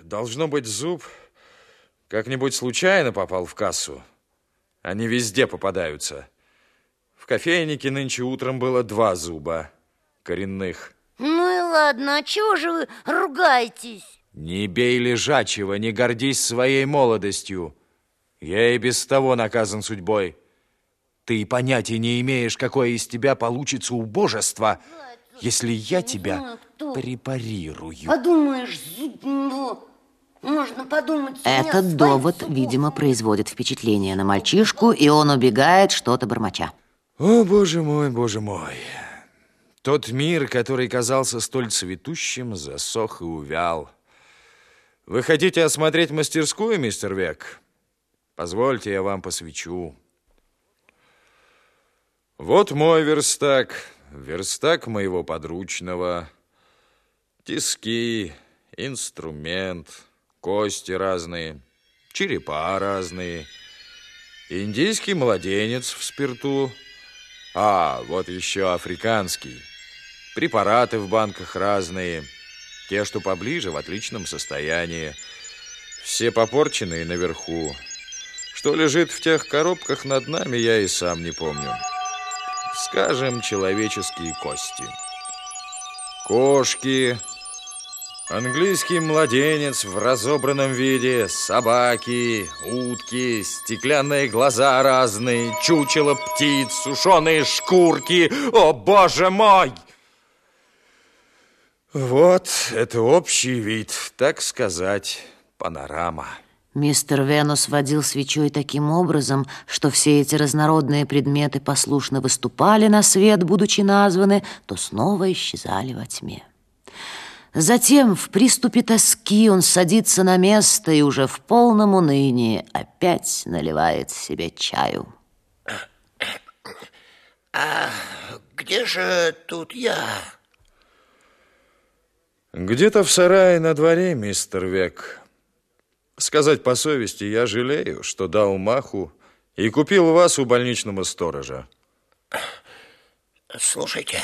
должно быть, зуб как-нибудь случайно попал в кассу. Они везде попадаются. В кофейнике нынче утром было два зуба коренных. Ну и ладно, а чего же вы ругаетесь? Не бей лежачего, не гордись своей молодостью. Я и без того наказан судьбой. Ты и понятия не имеешь, какое из тебя получится убожество, если я тебя препарирую. Подумаешь, зуб, можно подумать... Этот довод, видимо, производит впечатление на мальчишку, и он убегает, что-то бормоча. О, боже мой, боже мой. Тот мир, который казался столь цветущим, засох и увял. Вы хотите осмотреть мастерскую, мистер Век? Позвольте, я вам посвечу. Вот мой верстак, верстак моего подручного, тиски, инструмент, кости разные, черепа разные, индийский младенец в спирту, а, вот еще африканский, препараты в банках разные, те, что поближе, в отличном состоянии, все попорченные наверху. Что лежит в тех коробках над нами, я и сам не помню скажем, человеческие кости. Кошки, английский младенец в разобранном виде, собаки, утки, стеклянные глаза разные, чучело птиц, сушеные шкурки. О, боже мой! Вот это общий вид, так сказать, панорама. Мистер Венус водил свечой таким образом, что все эти разнородные предметы послушно выступали на свет, будучи названы, то снова исчезали во тьме. Затем в приступе тоски он садится на место и уже в полном унынии опять наливает себе чаю. А где же тут я? Где-то в сарае на дворе, мистер Век. Сказать по совести, я жалею, что дал маху и купил вас у больничного сторожа. Слушайте,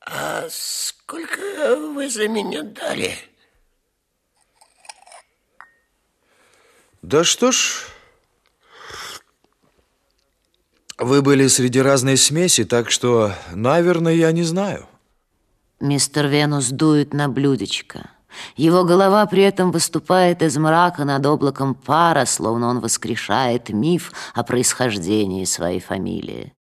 а сколько вы за меня дали? Да что ж, вы были среди разной смеси, так что, наверное, я не знаю. Мистер Венус дует на блюдечко. Его голова при этом выступает из мрака над облаком пара, словно он воскрешает миф о происхождении своей фамилии.